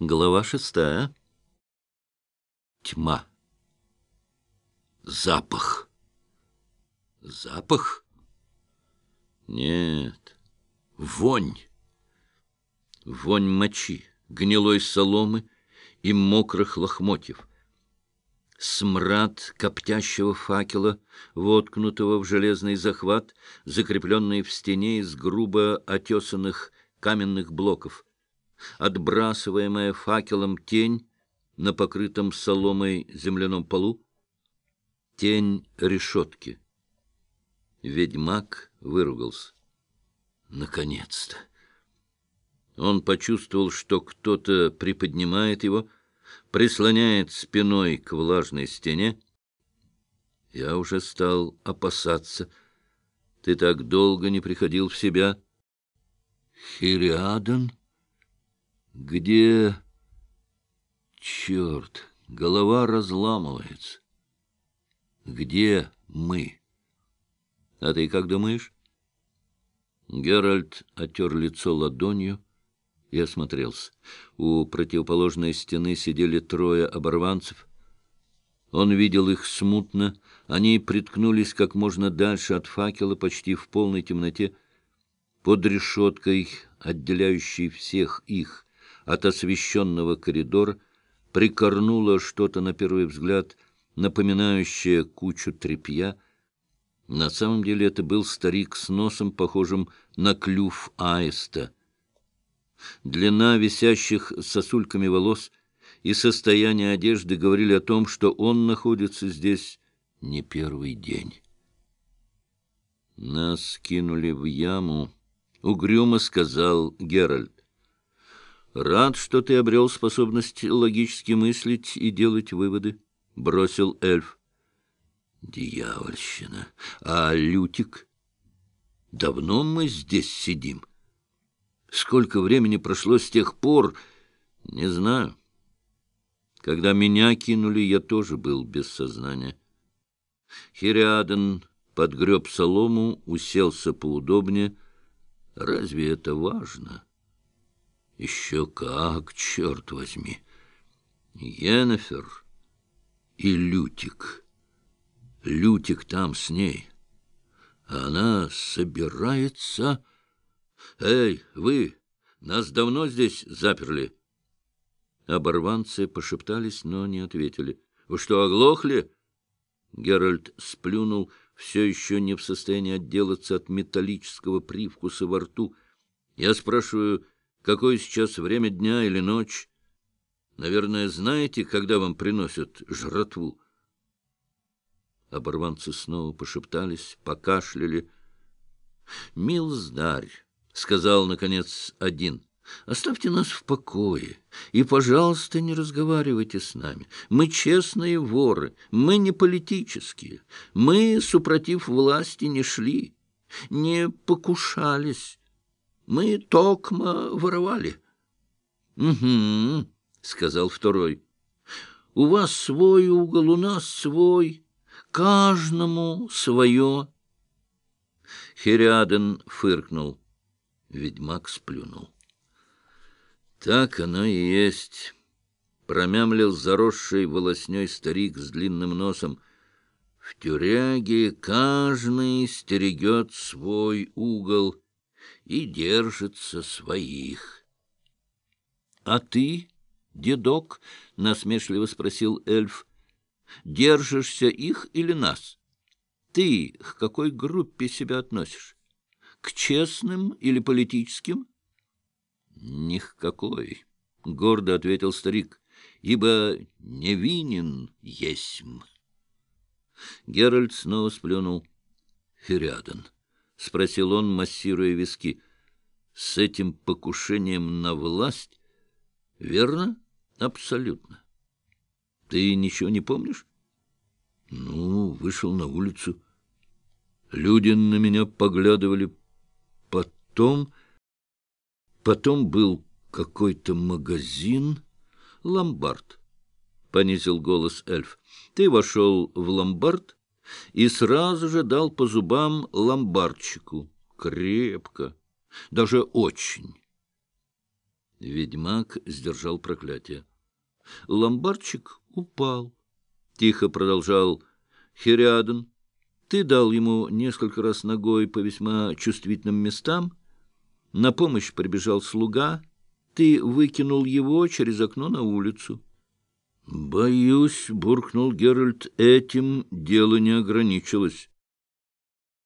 Глава шестая. Тьма. Запах. Запах? Нет. Вонь. Вонь мочи, гнилой соломы и мокрых лохмотьев. Смрад коптящего факела, воткнутого в железный захват, закрепленный в стене из грубо отесанных каменных блоков — отбрасываемая факелом тень на покрытом соломой земляном полу, тень решетки. Ведьмак выругался. Наконец-то! Он почувствовал, что кто-то приподнимает его, прислоняет спиной к влажной стене. Я уже стал опасаться. Ты так долго не приходил в себя. Хириадан? Где... Черт, голова разламывается. Где мы? А ты как думаешь? Геральт отер лицо ладонью и осмотрелся. У противоположной стены сидели трое оборванцев. Он видел их смутно. Они приткнулись как можно дальше от факела, почти в полной темноте. Под решеткой, отделяющей всех их от освещенного коридора прикорнуло что-то, на первый взгляд, напоминающее кучу тряпья. На самом деле это был старик с носом, похожим на клюв аиста. Длина висящих сосульками волос и состояние одежды говорили о том, что он находится здесь не первый день. «Нас кинули в яму», — угрюмо сказал Геральт. «Рад, что ты обрел способность логически мыслить и делать выводы», — бросил эльф. «Дьявольщина! А Лютик? Давно мы здесь сидим? Сколько времени прошло с тех пор, не знаю. Когда меня кинули, я тоже был без сознания». Хириаден подгреб солому, уселся поудобнее. «Разве это важно?» Еще как, черт возьми. Йеннефер и Лютик. Лютик там с ней. Она собирается... Эй, вы, нас давно здесь заперли? Оборванцы пошептались, но не ответили. Вы что, оглохли? Геральт сплюнул, все еще не в состоянии отделаться от металлического привкуса во рту. Я спрашиваю какое сейчас время дня или ночь. Наверное, знаете, когда вам приносят жратву? Оборванцы снова пошептались, покашляли. — Милздарь, — сказал, наконец, один, — оставьте нас в покое и, пожалуйста, не разговаривайте с нами. Мы честные воры, мы не политические, мы, супротив власти, не шли, не покушались. Мы токмо воровали. — Угу, — сказал второй. — У вас свой угол, у нас свой. Каждому свое. Хириаден фыркнул. Ведьмак сплюнул. — Так оно и есть. Промямлил заросший волосней старик с длинным носом. В тюряге каждый стерегет свой угол — и держится своих. — А ты, дедок, — насмешливо спросил эльф, — держишься их или нас? Ты к какой группе себя относишь? К честным или политическим? — Ни к какой, — гордо ответил старик, — ибо невинен есмь. Геральт снова сплюнул. — Феряден. —— спросил он, массируя виски. — С этим покушением на власть? — Верно? — Абсолютно. — Ты ничего не помнишь? — Ну, вышел на улицу. Люди на меня поглядывали. Потом... Потом был какой-то магазин, ломбард. — понизил голос эльф. — Ты вошел в ломбард и сразу же дал по зубам ломбардчику. Крепко, даже очень. Ведьмак сдержал проклятие. Ломбардчик упал. Тихо продолжал Хириадон. Ты дал ему несколько раз ногой по весьма чувствительным местам. На помощь прибежал слуга. Ты выкинул его через окно на улицу. — Боюсь, — буркнул Геральт, — этим дело не ограничилось.